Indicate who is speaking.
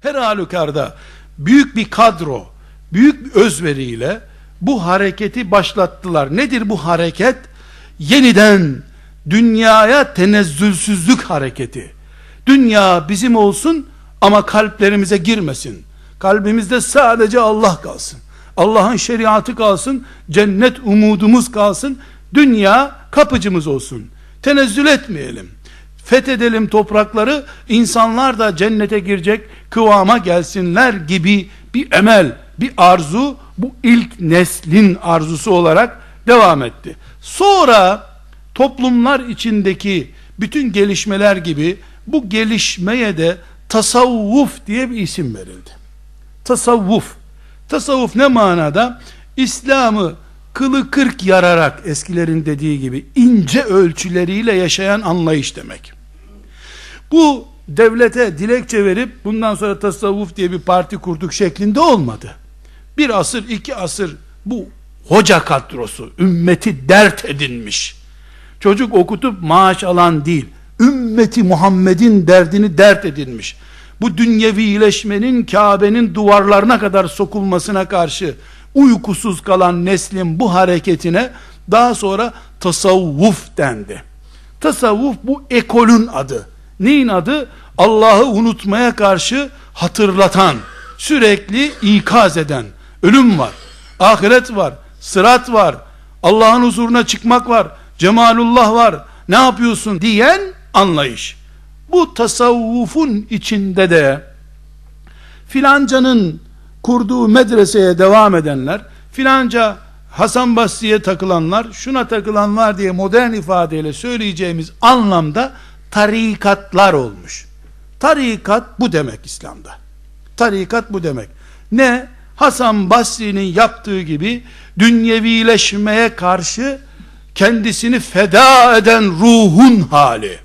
Speaker 1: Her halükarda büyük bir kadro, büyük bir özveriyle bu hareketi başlattılar. Nedir bu hareket? Yeniden dünyaya tenezzülsüzlük hareketi. Dünya bizim olsun ama kalplerimize girmesin. Kalbimizde sadece Allah kalsın. Allah'ın şeriatı kalsın, cennet umudumuz kalsın, dünya kapıcımız olsun. Tenezzül etmeyelim. Fethedelim toprakları, insanlar da cennete girecek kıvama gelsinler gibi bir emel, bir arzu, bu ilk neslin arzusu olarak devam etti. Sonra toplumlar içindeki bütün gelişmeler gibi bu gelişmeye de tasavvuf diye bir isim verildi. Tasavvuf. Tasavvuf ne manada? İslam'ı kılı kırk yararak eskilerin dediği gibi ince ölçüleriyle yaşayan anlayış demek. Bu devlete dilekçe verip bundan sonra tasavvuf diye bir parti kurduk şeklinde olmadı. Bir asır, iki asır bu hoca kadrosu ümmeti dert edinmiş. Çocuk okutup maaş alan değil, ümmeti Muhammed'in derdini dert edinmiş. Bu dünyevileşmenin Kabe'nin duvarlarına kadar sokulmasına karşı uykusuz kalan neslin bu hareketine daha sonra tasavvuf dendi. Tasavvuf bu ekolün adı. Neyin adı? Allah'ı unutmaya karşı hatırlatan, sürekli ikaz eden. Ölüm var, ahiret var, sırat var, Allah'ın huzuruna çıkmak var, cemalullah var, ne yapıyorsun diyen anlayış. Bu tasavvufun içinde de filancanın kurduğu medreseye devam edenler, filanca Hasan Basri'ye takılanlar, şuna takılanlar diye modern ifadeyle söyleyeceğimiz anlamda tarikatlar olmuş. Tarikat bu demek İslam'da. Tarikat bu demek. Ne? Hasan Basri'nin yaptığı gibi dünyevileşmeye karşı kendisini feda eden ruhun hali.